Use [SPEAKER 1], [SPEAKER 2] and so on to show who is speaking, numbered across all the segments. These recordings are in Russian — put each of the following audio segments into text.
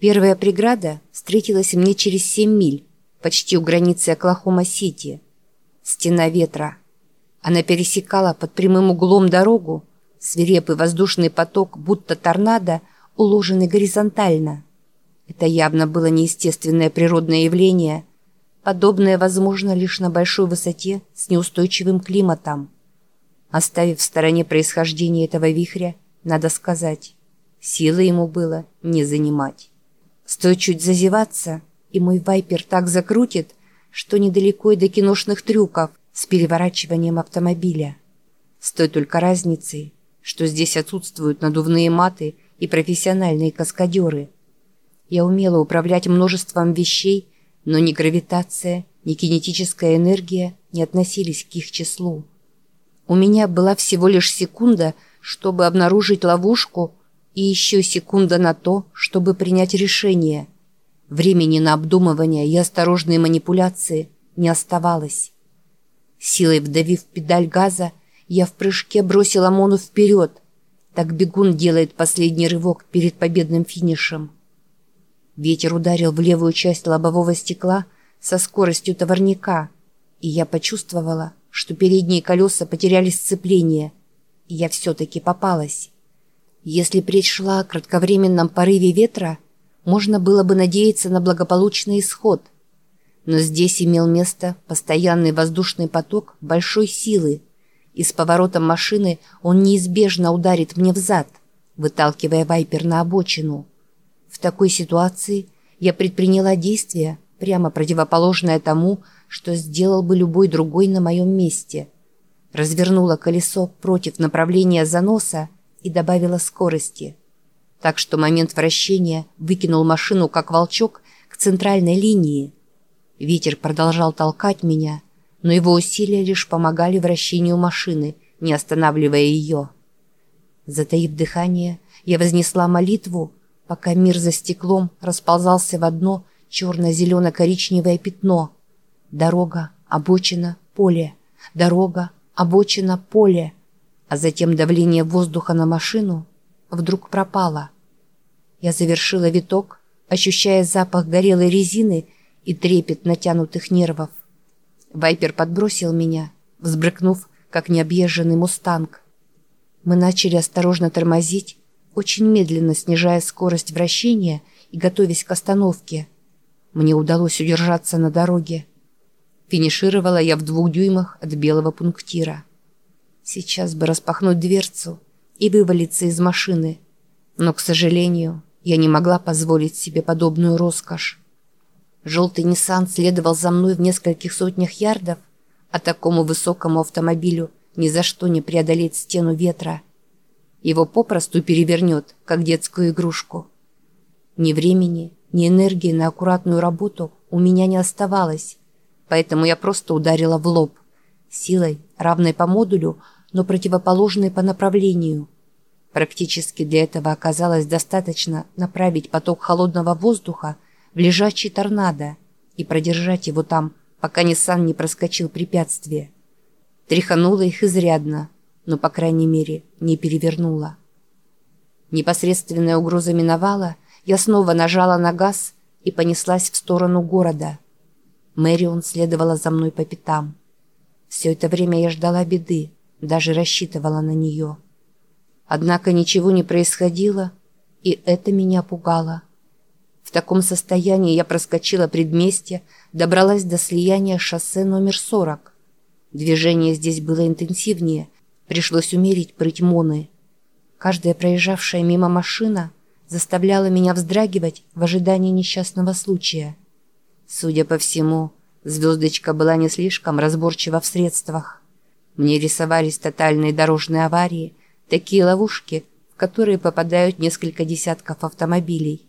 [SPEAKER 1] Первая преграда встретилась мне через семь миль, почти у границы Оклахома-Сити. Стена ветра. Она пересекала под прямым углом дорогу, свирепый воздушный поток, будто торнадо, уложенный горизонтально. Это явно было неестественное природное явление, подобное возможно лишь на большой высоте с неустойчивым климатом. Оставив в стороне происхождение этого вихря, надо сказать, силы ему было не занимать. Стоит чуть зазеваться, и мой вайпер так закрутит, что недалеко и до киношных трюков с переворачиванием автомобиля. С той только разницей, что здесь отсутствуют надувные маты и профессиональные каскадеры. Я умела управлять множеством вещей, но ни гравитация, ни кинетическая энергия не относились к их числу. У меня была всего лишь секунда, чтобы обнаружить ловушку, и еще секунда на то, чтобы принять решение. Времени на обдумывание и осторожные манипуляции не оставалось. Силой вдавив педаль газа, я в прыжке бросила Мону вперед. Так бегун делает последний рывок перед победным финишем. Ветер ударил в левую часть лобового стекла со скоростью товарника, и я почувствовала, что передние колеса потеряли сцепление, и я все-таки попалась. Если речь шла о кратковременном порыве ветра, можно было бы надеяться на благополучный исход. Но здесь имел место постоянный воздушный поток большой силы, и с поворотом машины он неизбежно ударит мне в зад, выталкивая вайпер на обочину. В такой ситуации я предприняла действие, прямо противоположное тому, что сделал бы любой другой на моем месте. Развернула колесо против направления заноса и добавила скорости. Так что момент вращения выкинул машину, как волчок, к центральной линии. Ветер продолжал толкать меня, но его усилия лишь помогали вращению машины, не останавливая ее. Затаив дыхание, я вознесла молитву, пока мир за стеклом расползался в одно черно-зелено-коричневое пятно — Дорога, обочина, поле. Дорога, обочина, поле. А затем давление воздуха на машину вдруг пропало. Я завершила виток, ощущая запах горелой резины и трепет натянутых нервов. Вайпер подбросил меня, взбрыкнув, как необъезженный мустанг. Мы начали осторожно тормозить, очень медленно снижая скорость вращения и готовясь к остановке. Мне удалось удержаться на дороге. Финишировала я в двух дюймах от белого пунктира. Сейчас бы распахнуть дверцу и вывалиться из машины. Но, к сожалению, я не могла позволить себе подобную роскошь. Желтый Ниссан следовал за мной в нескольких сотнях ярдов, а такому высокому автомобилю ни за что не преодолеть стену ветра. Его попросту перевернет, как детскую игрушку. Ни времени, ни энергии на аккуратную работу у меня не оставалось поэтому я просто ударила в лоб. Силой, равной по модулю, но противоположной по направлению. Практически для этого оказалось достаточно направить поток холодного воздуха в лежачий торнадо и продержать его там, пока Ниссан не проскочил препятствие. Тряханула их изрядно, но, по крайней мере, не перевернула. Непосредственная угроза миновала, я снова нажала на газ и понеслась в сторону города – Мэрион следовала за мной по пятам. Все это время я ждала беды, даже рассчитывала на нее. Однако ничего не происходило, и это меня пугало. В таком состоянии я проскочила предместье, добралась до слияния шоссе номер 40. Движение здесь было интенсивнее, пришлось умерить прыть Моны. Каждая проезжавшая мимо машина заставляла меня вздрагивать в ожидании несчастного случая. Судя по всему, звездочка была не слишком разборчива в средствах. Мне рисовались тотальные дорожные аварии, такие ловушки, в которые попадают несколько десятков автомобилей.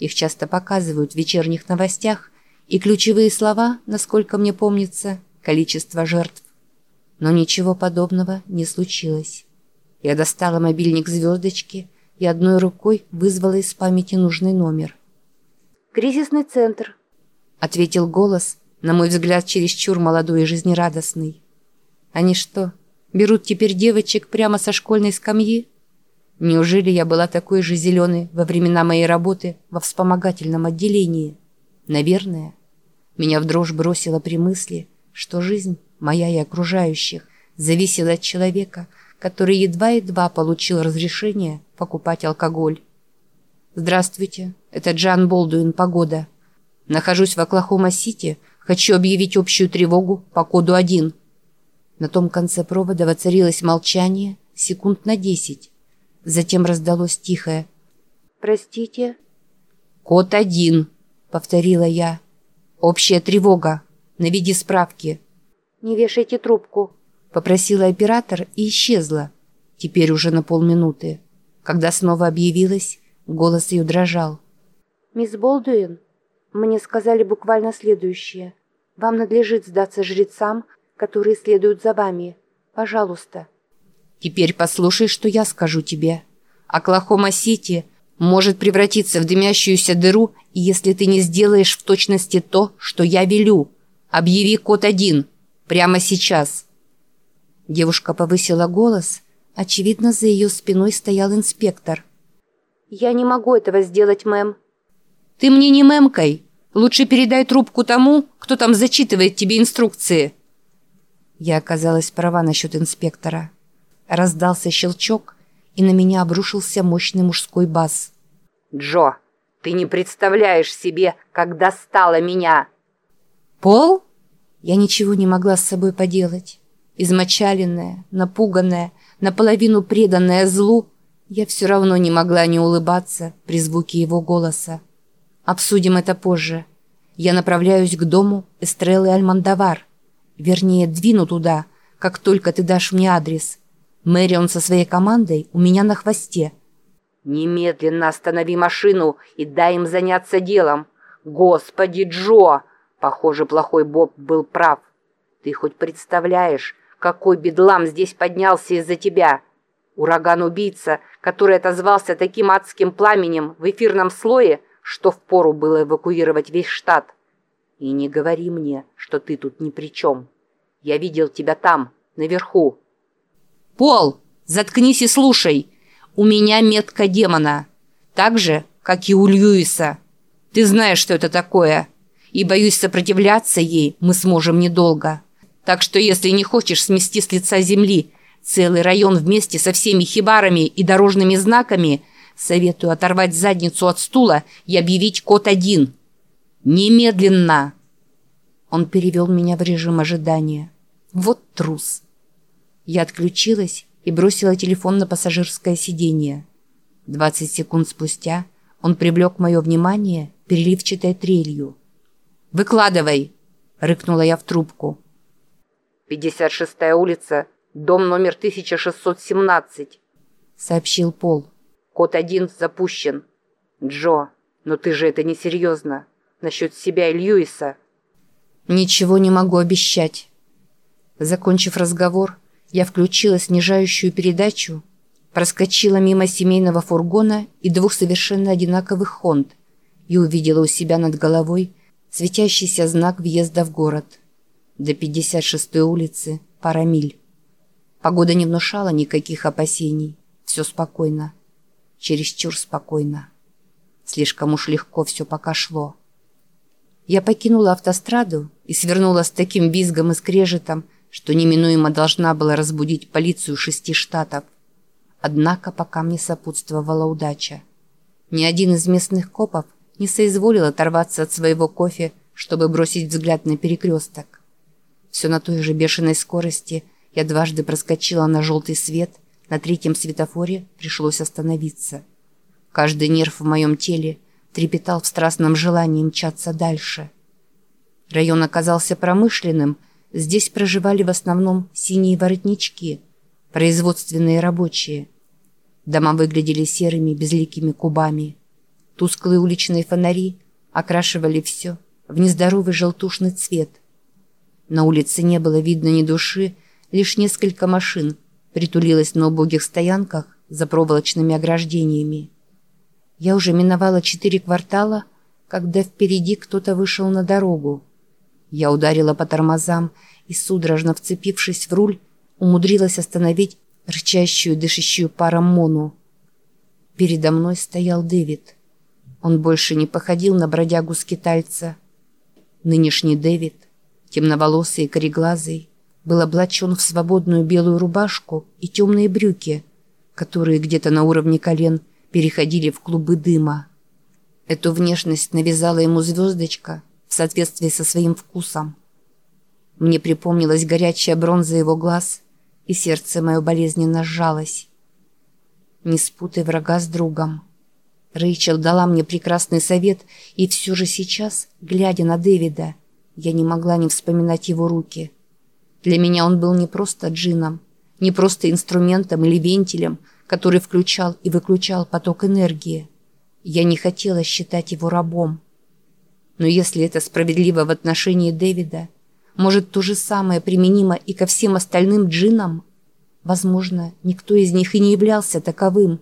[SPEAKER 1] Их часто показывают в вечерних новостях, и ключевые слова, насколько мне помнится, количество жертв. Но ничего подобного не случилось. Я достала мобильник звездочки и одной рукой вызвала из памяти нужный номер. «Кризисный центр», ответил голос, на мой взгляд, чересчур молодой и жизнерадостный. Они что, берут теперь девочек прямо со школьной скамьи? Неужели я была такой же зеленой во времена моей работы во вспомогательном отделении? Наверное. Меня в дрожь бросило при мысли, что жизнь, моя и окружающих, зависела от человека, который едва-едва получил разрешение покупать алкоголь. «Здравствуйте, это Джан Болдуин, погода. Нахожусь в Оклахома-Сити, хочу объявить общую тревогу по коду 1». На том конце провода воцарилось молчание секунд на десять. Затем раздалось тихое «Простите?» «Код один», — повторила я. «Общая тревога. Наведи справки».
[SPEAKER 2] «Не вешайте трубку», —
[SPEAKER 1] попросила оператор и исчезла. Теперь уже на полминуты. Когда снова объявилась, голос ее дрожал.
[SPEAKER 2] «Мисс Болдуин, мне сказали буквально следующее. Вам надлежит сдаться жрецам, которые следуют за вами. Пожалуйста».
[SPEAKER 1] «Теперь послушай, что я скажу тебе. Оклахома-Сити может превратиться в дымящуюся дыру, если ты не сделаешь в точности то, что я велю. Объяви код один. Прямо сейчас». Девушка повысила голос. Очевидно, за ее спиной стоял инспектор.
[SPEAKER 2] «Я не могу этого сделать, мэм».
[SPEAKER 1] «Ты мне не мэмкой. Лучше передай трубку тому, кто там зачитывает тебе инструкции». Я оказалась права насчет инспектора. Раздался щелчок, и на меня обрушился мощный мужской бас.
[SPEAKER 3] «Джо, ты не представляешь себе, как достала меня!»
[SPEAKER 1] «Пол?» Я ничего не могла с собой поделать. Измочаленная, напуганная, наполовину преданная злу, я все равно не могла не улыбаться при звуке его голоса. Обсудим это позже. Я направляюсь к дому Эстреллы Альмандавар. Вернее, двину туда, как только ты дашь мне адрес. Мэрион со своей командой у меня на хвосте.
[SPEAKER 3] «Немедленно останови машину и дай им заняться делом. Господи, Джо!» Похоже, плохой Боб был прав. Ты хоть представляешь, какой бедлам здесь поднялся из-за тебя? Ураган-убийца, который отозвался таким адским пламенем в эфирном слое, что впору было эвакуировать весь штат. И не говори мне, что ты тут ни при чем. Я видел тебя там, наверху.
[SPEAKER 1] Пол, заткнись и слушай. У меня метка демона. Так же, как и у Льюиса. Ты знаешь, что это такое. И, боюсь, сопротивляться ей мы сможем недолго. Так что, если не хочешь смести с лица земли целый район вместе со всеми хибарами и дорожными знаками, советую оторвать задницу от стула и объявить код один. «Немедленно!» Он перевел меня в режим ожидания. Вот трус. Я отключилась и бросила телефон на пассажирское сиденье. Двадцать секунд спустя он привлек мое внимание переливчатой трелью. «Выкладывай!» — рыкнула я в трубку.
[SPEAKER 3] «56-я улица, дом номер 1617», —
[SPEAKER 1] сообщил Пол.
[SPEAKER 3] «Код один запущен. Джо, но ты же это несерьезно насчет себя и Льюиса?»
[SPEAKER 1] «Ничего не могу обещать». Закончив разговор, я включила снижающую передачу, проскочила мимо семейного фургона и двух совершенно одинаковых «Хонд» и увидела у себя над головой светящийся знак въезда в город. До 56-й улицы пара миль. Погода не внушала никаких опасений. Все спокойно. Чересчур спокойно. Слишком уж легко все пока шло. Я покинула автостраду и свернула с таким визгом и скрежетом, что неминуемо должна была разбудить полицию шести штатов. Однако пока мне сопутствовала удача. Ни один из местных копов не соизволил оторваться от своего кофе, чтобы бросить взгляд на перекресток. Все на той же бешеной скорости я дважды проскочила на желтый свет, на третьем светофоре пришлось остановиться. Каждый нерв в моем теле – трепетал в страстном желании мчаться дальше. Район оказался промышленным, здесь проживали в основном синие воротнички, производственные рабочие. Дома выглядели серыми безликими кубами. Тусклые уличные фонари окрашивали все в нездоровый желтушный цвет. На улице не было видно ни души, лишь несколько машин притулилось на убогих стоянках за проволочными ограждениями. Я уже миновала четыре квартала, когда впереди кто-то вышел на дорогу. Я ударила по тормозам и, судорожно вцепившись в руль, умудрилась остановить рычащую, дышащую паром Мону. Передо мной стоял Дэвид. Он больше не походил на бродягу-скитальца. Нынешний Дэвид, темноволосый и кореглазый, был облачен в свободную белую рубашку и темные брюки, которые где-то на уровне колен переходили в клубы дыма. Эту внешность навязала ему звездочка в соответствии со своим вкусом. Мне припомнилась горячая бронза его глаз, и сердце мое болезненно сжалось. Не спутай врага с другом. Рэйчел дала мне прекрасный совет, и все же сейчас, глядя на Дэвида, я не могла не вспоминать его руки. Для меня он был не просто джином, не просто инструментом или вентилем, который включал и выключал поток энергии. Я не хотела считать его рабом. Но если это справедливо в отношении Дэвида, может, то же самое применимо и ко всем остальным джинам? Возможно, никто из них и не являлся таковым.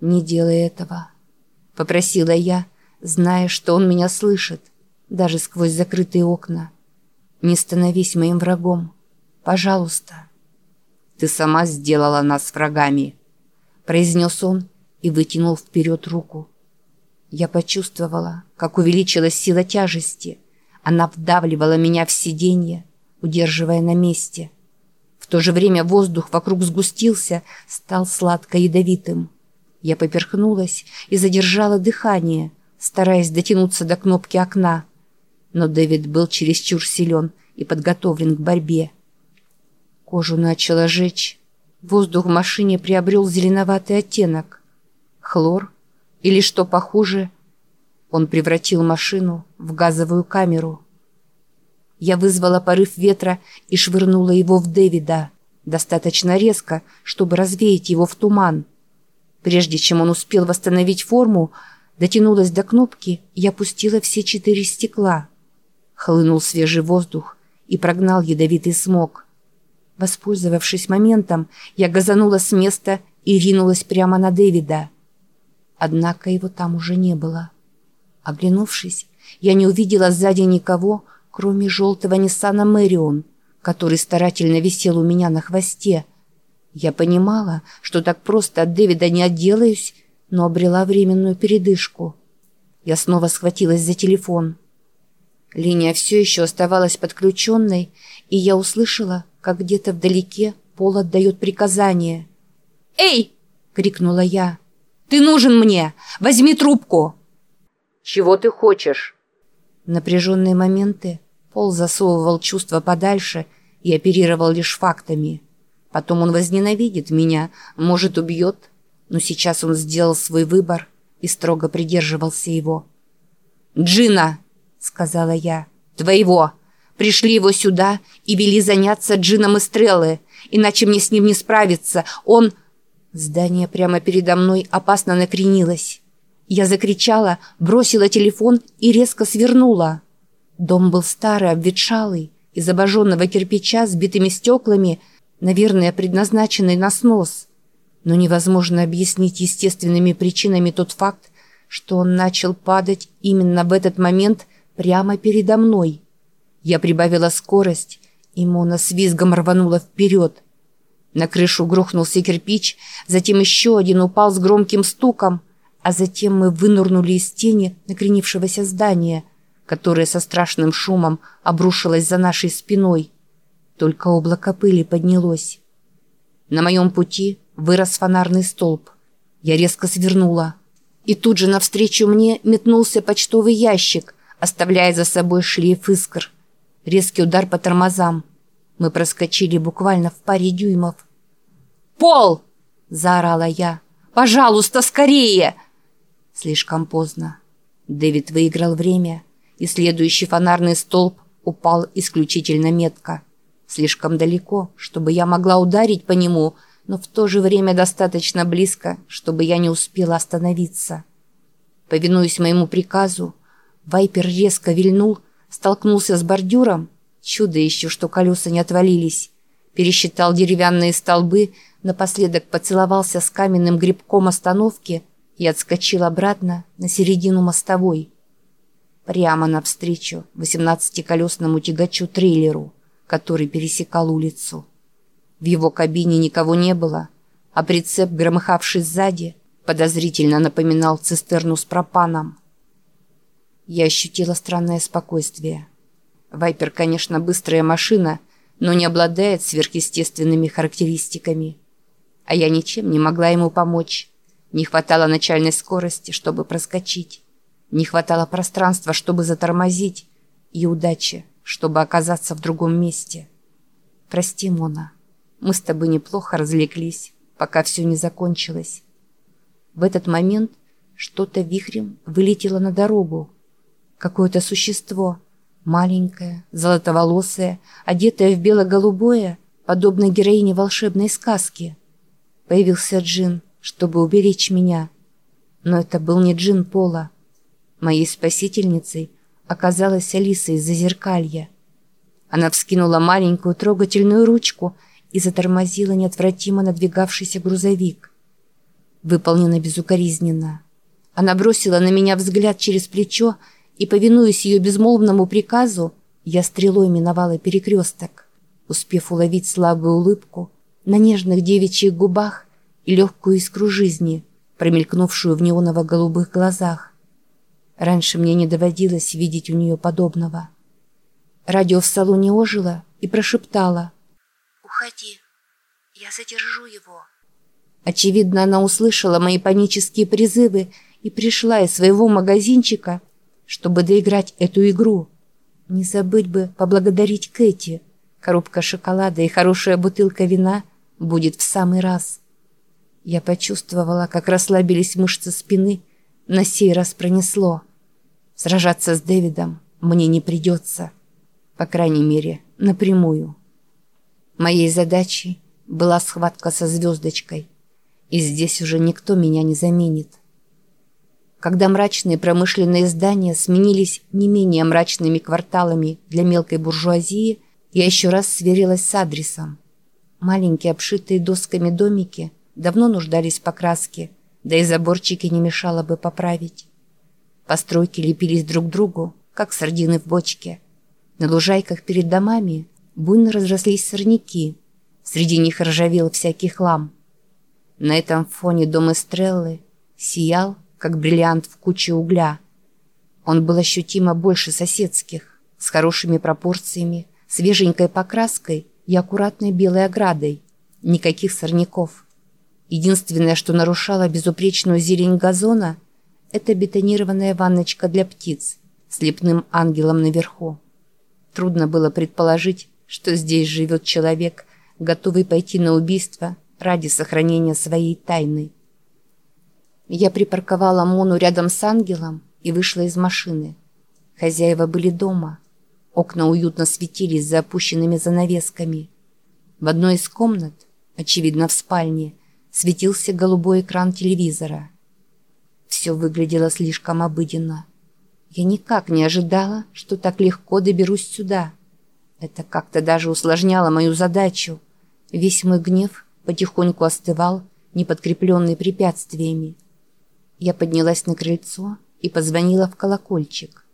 [SPEAKER 1] «Не делай этого», — попросила я, зная, что он меня слышит, даже сквозь закрытые окна. «Не становись моим врагом. Пожалуйста». «Ты сама сделала нас врагами», — произнес он, — и вытянул вперед руку. Я почувствовала, как увеличилась сила тяжести. Она вдавливала меня в сиденье, удерживая на месте. В то же время воздух вокруг сгустился, стал сладко-ядовитым. Я поперхнулась и задержала дыхание, стараясь дотянуться до кнопки окна. Но Дэвид был чересчур силен и подготовлен к борьбе. Кожу начало жечь. Воздух в машине приобрел зеленоватый оттенок. Хлор? Или что похуже? Он превратил машину в газовую камеру. Я вызвала порыв ветра и швырнула его в Дэвида, достаточно резко, чтобы развеять его в туман. Прежде чем он успел восстановить форму, дотянулась до кнопки и опустила все четыре стекла. Хлынул свежий воздух и прогнал ядовитый смог. Воспользовавшись моментом, я газанула с места и ринулась прямо на Дэвида. Однако его там уже не было. Оглянувшись, я не увидела сзади никого, кроме желтого Ниссана Мэрион, который старательно висел у меня на хвосте. Я понимала, что так просто от Дэвида не отделаюсь, но обрела временную передышку. Я снова схватилась за телефон. Линия все еще оставалась подключенной, и я услышала, как где-то вдалеке Пол отдает приказание. «Эй!» — крикнула я. Ты нужен мне! Возьми трубку!»
[SPEAKER 3] «Чего ты хочешь?»
[SPEAKER 1] В напряженные моменты Пол засовывал чувства подальше и оперировал лишь фактами. Потом он возненавидит меня, может, убьет, но сейчас он сделал свой выбор и строго придерживался его. «Джина!» — сказала я. «Твоего! Пришли его сюда и вели заняться Джином Эстреллы, иначе мне с ним не справиться. Он...» Здание прямо передо мной опасно накренилось. Я закричала, бросила телефон и резко свернула. Дом был старый, обветшалый, из обожженного кирпича с битыми стеклами, наверное, предназначенный на снос. Но невозможно объяснить естественными причинами тот факт, что он начал падать именно в этот момент прямо передо мной. Я прибавила скорость, и Мона с визгом рванула вперед. На крышу грохнулся кирпич, затем еще один упал с громким стуком, а затем мы вынырнули из тени накренившегося здания, которое со страшным шумом обрушилось за нашей спиной. Только облако пыли поднялось. На моем пути вырос фонарный столб. Я резко свернула. И тут же навстречу мне метнулся почтовый ящик, оставляя за собой шлейф искр. Резкий удар по тормозам. Мы проскочили буквально в паре дюймов. «Пол!» – заорала я. «Пожалуйста, скорее!» Слишком поздно. Дэвид выиграл время, и следующий фонарный столб упал исключительно метко. Слишком далеко, чтобы я могла ударить по нему, но в то же время достаточно близко, чтобы я не успела остановиться. Повинуясь моему приказу, Вайпер резко вильнул, столкнулся с бордюром, чудо еще, что колеса не отвалились, пересчитал деревянные столбы, напоследок поцеловался с каменным грибком остановки и отскочил обратно на середину мостовой. Прямо навстречу восемнадцатиколесному тягачу-трейлеру, который пересекал улицу. В его кабине никого не было, а прицеп, громыхавший сзади, подозрительно напоминал цистерну с пропаном. Я ощутила странное спокойствие. Вайпер, конечно, быстрая машина, но не обладает сверхъестественными характеристиками. А я ничем не могла ему помочь. Не хватало начальной скорости, чтобы проскочить. Не хватало пространства, чтобы затормозить. И удачи, чтобы оказаться в другом месте. Прости, Мона. Мы с тобой неплохо развлеклись, пока все не закончилось. В этот момент что-то вихрем вылетело на дорогу. Какое-то существо, маленькое, золотоволосое, одетое в бело-голубое, подобно героине волшебной сказки. Появился Джин, чтобы уберечь меня. Но это был не Джин Пола. Моей спасительницей оказалась Алиса из Зазеркалья. Она вскинула маленькую трогательную ручку и затормозила неотвратимо надвигавшийся грузовик. Выполнено безукоризненно. Она бросила на меня взгляд через плечо, и, повинуясь ее безмолвному приказу, я стрелой миновала перекресток, успев уловить слабую улыбку на нежных девичьих губах и легкую искру жизни, промелькнувшую в неоново-голубых глазах. Раньше мне не доводилось видеть у нее подобного. Радио в салоне ожило и прошептало.
[SPEAKER 2] «Уходи, я задержу его».
[SPEAKER 1] Очевидно, она услышала мои панические призывы и пришла из своего магазинчика, чтобы доиграть эту игру. Не забыть бы поблагодарить Кэти. Коробка шоколада и хорошая бутылка вина будет в самый раз. Я почувствовала, как расслабились мышцы спины, на сей раз пронесло. Сражаться с Дэвидом мне не придется. По крайней мере, напрямую. Моей задачей была схватка со звездочкой. И здесь уже никто меня не заменит. Когда мрачные промышленные здания сменились не менее мрачными кварталами для мелкой буржуазии, я еще раз сверилась с адресом. Маленькие обшитые досками домики давно нуждались в покраске, да и заборчики не мешало бы поправить. Постройки лепились друг к другу, как сардины в бочке. На лужайках перед домами буйно разрослись сорняки. Среди них ржавел всякий хлам. На этом фоне дом Эстреллы сиял, как бриллиант в куче угля. Он был ощутимо больше соседских, с хорошими пропорциями, свеженькой покраской и аккуратной белой оградой. Никаких сорняков. Единственное, что нарушало безупречную зелень газона, это бетонированная ванночка для птиц с лепным ангелом наверху. Трудно было предположить, что здесь живет человек, готовый пойти на убийство ради сохранения своей тайны. Я припарковала Мону рядом с ангелом и вышла из машины. Хозяева были дома. Окна уютно светились за опущенными занавесками. В одной из комнат, очевидно в спальне, светился голубой экран телевизора. Все выглядело слишком обыденно. Я никак не ожидала, что так легко доберусь сюда. Это как-то даже усложняло мою задачу. Весь мой гнев потихоньку остывал, не подкрепленный препятствиями. Я поднялась на крыльцо и позвонила в колокольчик.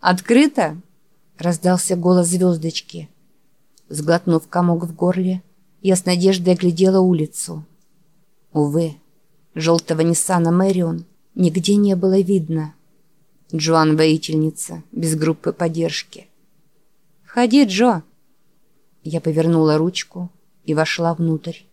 [SPEAKER 1] «Открыто?» — раздался голос звездочки. Сглотнув комок в горле, я с надеждой оглядела улицу. Увы, желтого Ниссана Мэрион нигде не было видно. Джоан воительница, без группы поддержки. «Входи, Джо!» Я повернула ручку и вошла внутрь.